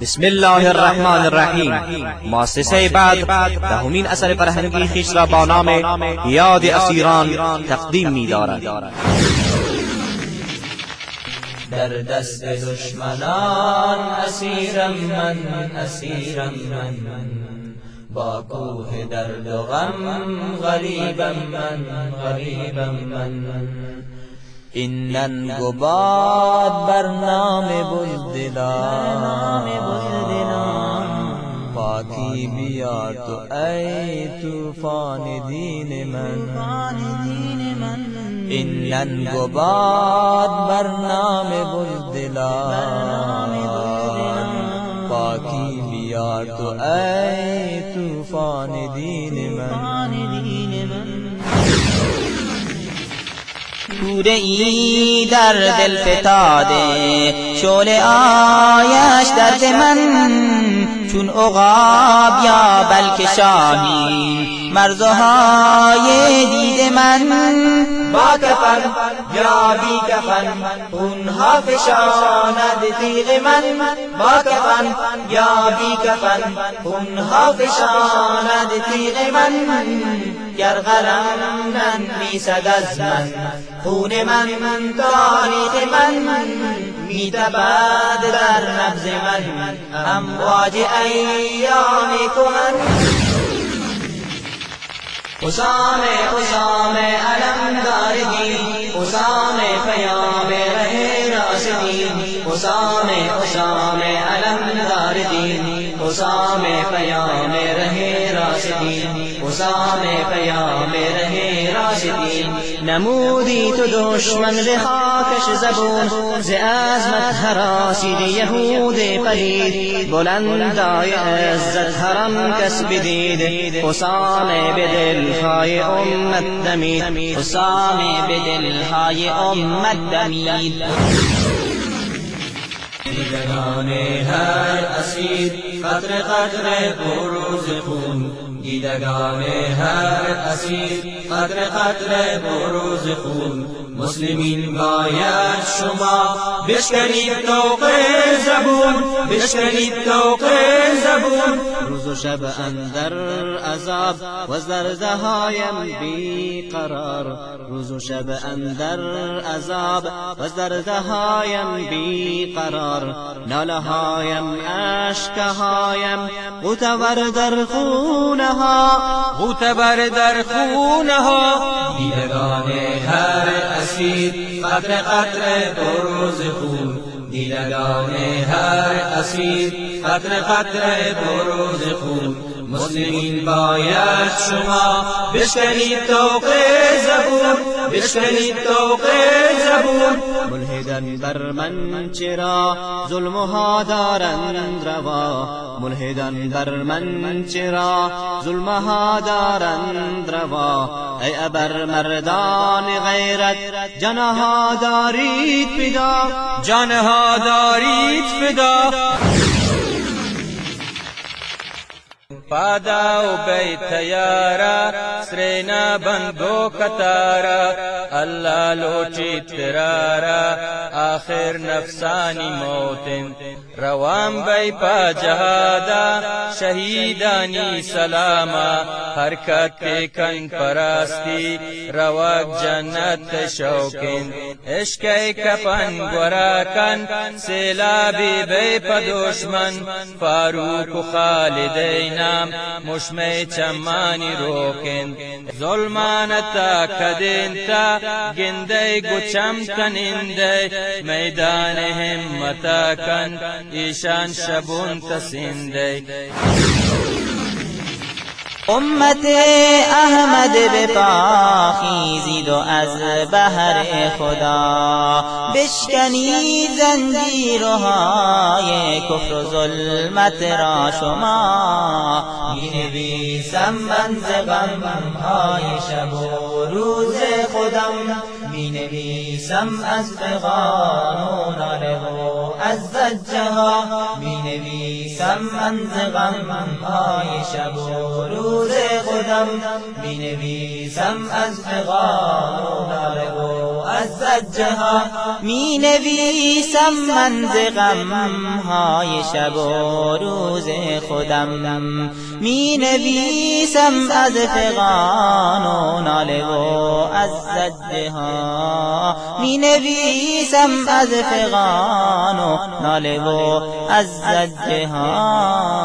بسم الله الرحمن الرحیم. مؤسسه بعد دهمین اثر فرهنگی خیش را با نام یاد اسیران تقدیم می دارد در دست دشمنان اسیرم من اسیرم من. با کوه درد و غم غریبم من غریبم من. इन्नन गुबाद बरनामे बुजदिला पाकी बिया तो ऐ तूफ़ान दीन मन। इन्नन गुबाद बरनामे बुजदिला पाकी बिया तो ऐ तूफ़ान दीन मन। تو ای در دل فتاده. شول آیش درد من چون اقاب یا بلک شاهی. مرزهای دید من با کفن یا بی کفن. اونها فشاند تیغ من با کفن یا بی کفن. اونها فشاند تیغ من گر قلم میسد از من. خون من تاریخ من میتبد در نبز من. امواج ایام کهن. حسام حسام علم داردین حسام پیام ره راسدین اسام اسام علمدار دین اسام پیام رہے راشدین اسام پیام رہے راشدین۔ نمودی تو دشمن خاکش زبون، ز عظمت حراسید یهود پلید بلندای عزت حرم کس بدید حسام بدل خای امت دمید۔ حسام بدل خای امت دمید۔ دیدگان هر اسیر قطر قطر بروز خون. دیدگان هر اسیر قدر قدر بروز خون. مسلمین باید شما بشکنید توق زبون بشکنید توق زبون. روز و شب اندر عذاب و زرده هایم بی قرار روز و شب اندر عذاب و زرده هایم بی قرار ناله هایم اشک هایم غوتور در خونه ها غوتور در خونه ها. دیدگان هر اسیر قدر قدر بروز خون. دیدگان هر اسیر قدر قدر بروز خون. مسلمین باید شما بشکنید توق زبون. بشکنید توق زبون. ملحدن بر من چرا ظلم ها دارند روا؟ ملحدن بر من چرا ظلم ها دارند روا؟ ای ابر مردان غیرت جنها دارید فدا جانها دارید فدا. پادا و بیت یارا سرینا بندو کتارا اللہ لوچی ترارا آخر نفسانی موتن روان بی پا جهادا شهیدانی سلاما حرکت کن پراستی رواق جنت شوکن عشق کپن گوراکن سیلابی بی پا دشمن فاروق خالدینام مشمی چمانی روکن ظلمانتا کدینتا گنده گچم کننده میدان همتا کن ایشان شبون تسینده امت احمد به پا خیزید و از بهر خدا. بشکنید زنجیرهای کفر و ظلمت را شما. می‌نویسم من ز غمهای شب و روز خودم. می‌نویسم از فغان و ناله و از زجها می‌نویسم من ز غمهای شب و روز خودم می‌نویسم از فغان و از زجه می نویسم من غم های شب و روز خودم. می نویسم از فغان و ناله و از زجه ها می نویسم از فغان و ناله و از زجه ها